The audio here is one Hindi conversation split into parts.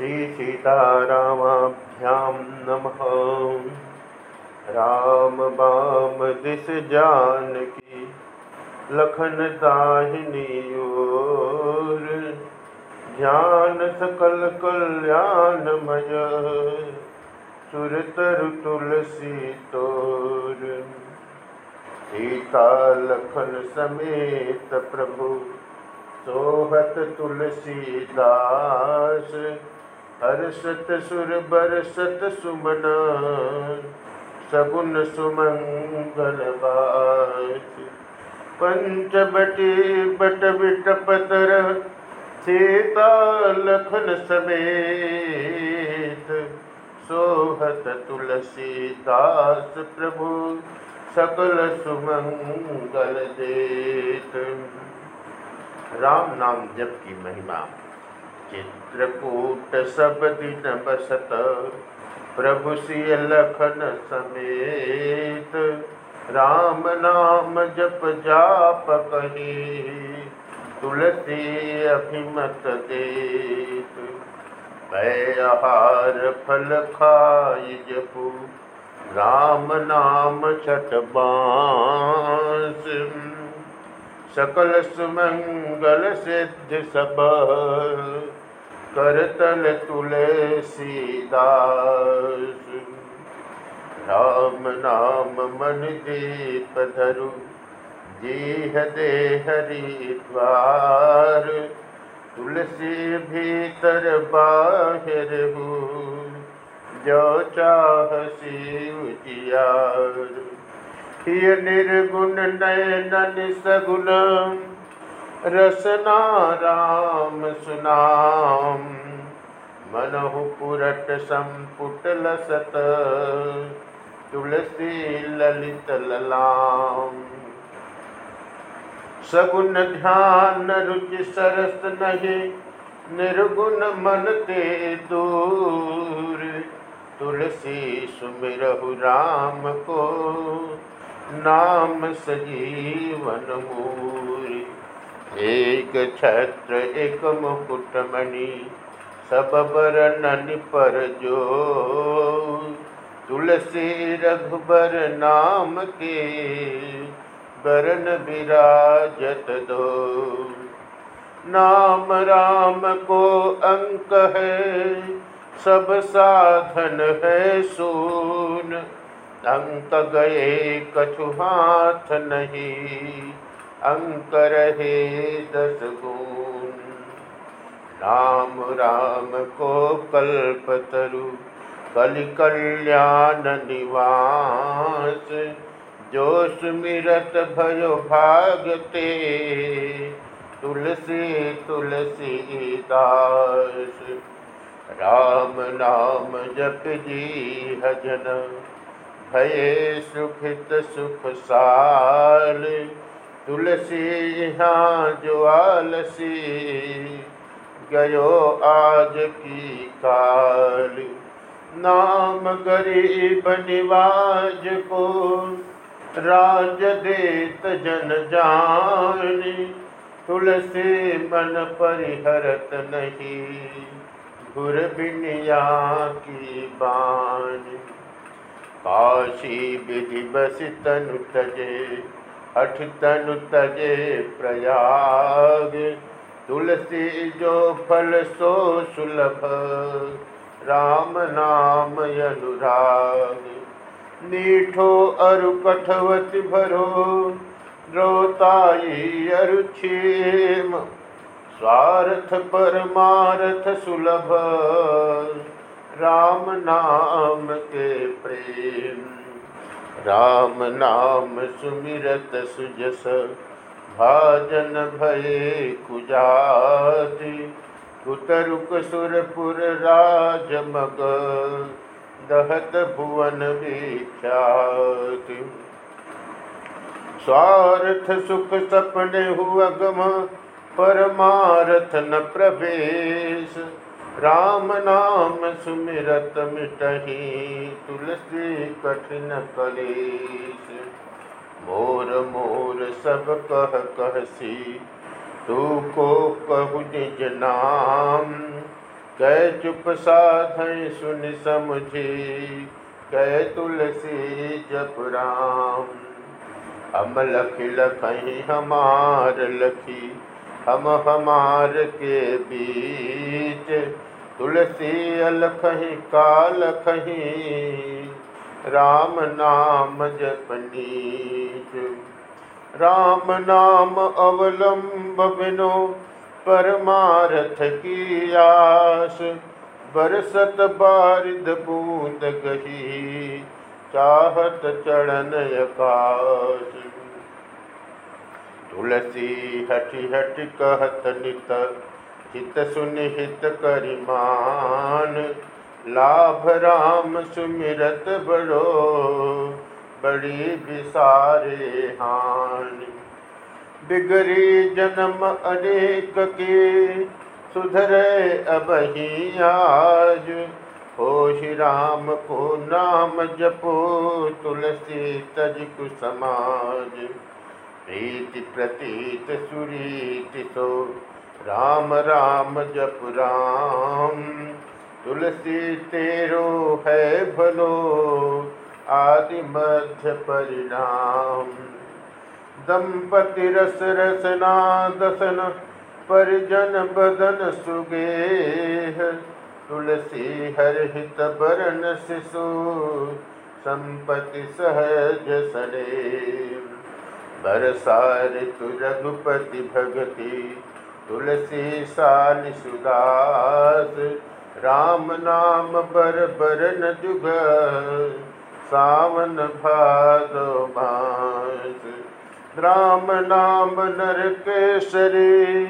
श्रीसीतारामाभ्यां नमः। राम बाम दिस जानकी, लखन ओर। ध्यान सकल कल्याणमय सुरतर तुलसी तोर। सीता लखन समेत प्रभु, सोहत तुलसीदास। हर्षत सुर बरसत सुमन सगुन सुमंगल बास पंचबटी बट बिटपतर सीता लखन समेत। सोहत तुलसीदास प्रभु, सकल सुमंगल देत। राम नाम जप की महिमा। चित्रकूट सब दिन बसत, प्रभु सिय लखन समेत। राम नाम जप जाप कही, तुलसी अभिमत देत। आहार फल खाई जपू, राम नाम छठ बाँस। सकल सुमंगल सिद्ध सब करतल तुलसीदास राम नाम मन दीप धरु, जीह दे हरि द्वार तुलसी भीतर बाहिर हूँ, जो चाह उजियार हिय निर्गुण नयन सगुण रसना राम सुनाम। मनहु पुरट संपुट लसत, तुलसी ललित ललाम। सगुण ध्यान रुचि सरस नहीं, निर्गुण मन ते दूर। तुलसी सुमिरहु राम को, नाम सजीवन मूरी। एक छत्र, एक मुकुटमणि सब बरनन पर जो। तुलसी रघुबर नाम के बरन विराजत दो। नाम राम को अंक है, सब साधन है सून। अंक गए कछु हाथ नहीं अंक रहे दस गुण राम राम को कल्प तरु कलि कल्याण निवास। जो सुमिरत भयो भागते तुलसी तुलसी दास। राम नाम जप जी हजन, भये सुखित सुख साल तुलसी यहाँ जो आलसी गयो आज की काल। नाम गरीब निवाज को राज देत जन जानी। तुलसी मन परिहरत नहीं घुर बिनिया की बान। काशी विधि बस तनु तजे अठ तनु तजे प्रयाग। तुलसी जो फल सो सुलभ, राम नाम अनुराग मीठो अरु कठवत भरो, द्रोताई अरु छेम स्वार्थ परमार्थ सुलभ, राम नाम के प्रेम। राम नाम सुमिरत सुजस, भाजन भये कुजाति। कुतरुक सुरपुर राजमग दहत भुवन विख्याति। स्वार्थ सुख सपने हुआ गम परमारथ न प्रवेश। राम नाम सुमिरत मिटही, तुलसी कठिन कलेश। मोर मोर सब कह कहसी, तू को कहु निज नाम। कह चुप साध सुन समझे कह तुलसी जप राम। हम लख लखही, हमार लखी, हम हमार के बीच। तुलसी अलखही, काल खही, राम नाम जपनीच राम नाम अवलंब बिनो परमारथ की आस। बरसत बारिद बूंद गही, चाहत चढ़न आकाश तुलसी हटि हटि कहत नित हित सुन हित करिमान लाभ राम सुमिरत बड़ो, बड़ी विसारे हानि। बिगड़ी जन्म अनेक के, सुधरे अब ही आज। हो राम को नाम जपो, तुलसी तज समाज। प्रीति प्रतीत सुरीति सो राम राम जप राम। तुलसी तेरो है भलो, आदि मध्य परिणाम। दंपति रस रसना दसन परिजन बदन सुगे तुलसी हर हित बरन शिशु संपति सहज सरे बरसार तु रघुपति भगति तुलसी साल सुदास राम नाम बर बरन जुग, सावन भादो मास। राम नाम नर केसरी,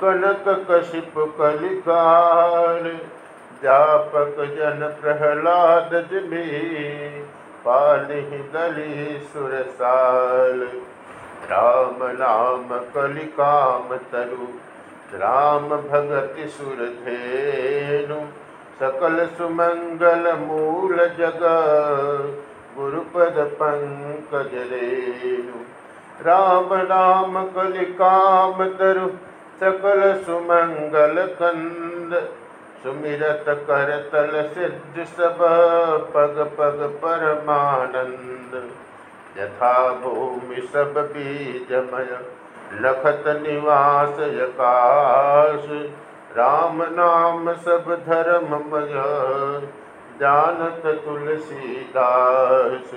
कनक कशिप कलिकाल व्यापक जन प्रहलाद जिमी पालि दली सुरसाल राम नाम कलिकाम तरु राम भगति सुरधेनु सकल सुमंगल मूल जग, गुरुपद पंकज रेणु। राम नाम कलिकाम तरु, सकल सुमंगल कंद सुमिरत कर तल सिद्ध सब, पग पग परमानंद। यथा भूमि सब बीजमय लखत निवास यकाश। राम नाम सब धर्ममय जानत तुलसीदास।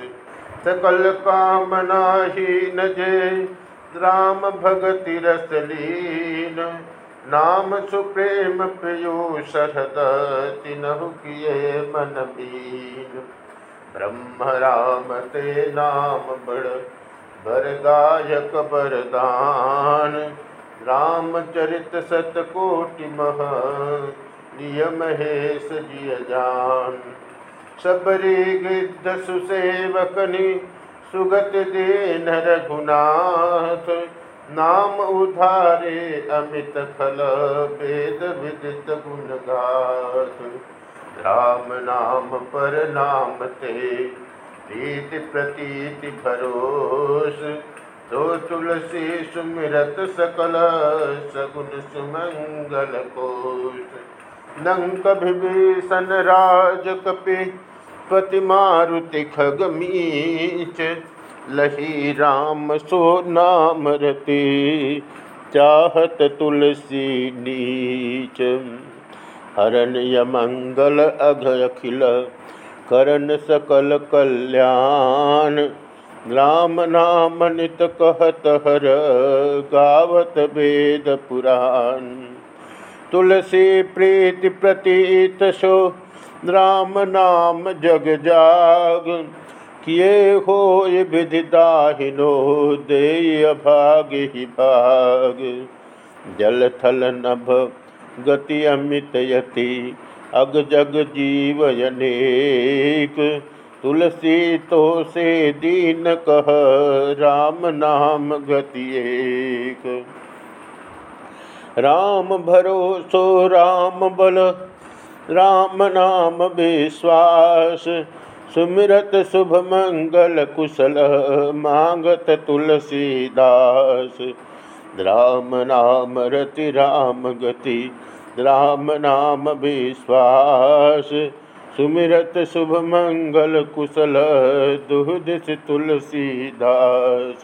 सकल कामना ही नजे। राम भगति रसलीन। नाम सुप्रेम प्रियो शरद। किए मन बीन ब्रह्म राम ते नाम बड़। बर गायक बरदान रामचरित सतकोटि मह नियम हेश जिय जान। सबरी गिद्ध सुसेवकनि, सुगत दीन रघुनाथ नाम उधारे अमित फल, वेद विदित गुणगाथ राम नाम पर नाम ते प्रीति प्रतीति भरोस तो तुलसी सुमिरत सकल सगुन सुमंगल कोश। नंक विभीषण राज कपि, पति मारुति खग मीच लही राम सो नाम रति, चाहत तुलसी नीच। हरण यमंगल अघ अखिल करण सकल कल्याण। राम नाम नित कहत हर गावत वेद पुराण। तुलसी प्रीति प्रतीत सो, राम नाम जग जाग। किए हो विधि दाहिनो दे भाग ही भाग। जल थल नभ, गति अमित यति। अग जग जीव अनेक तुलसी तो से दीन कह, राम नाम गति एक। राम भरोसो राम बल, राम नाम विश्वास। सुमिरत शुभ मंगल कुशल, मांगत तुलसीदास राम नाम रति राम गति राम नाम विश्वास सुमिरत शुभ मंगल कुशल दुहदिस तुलसीदास।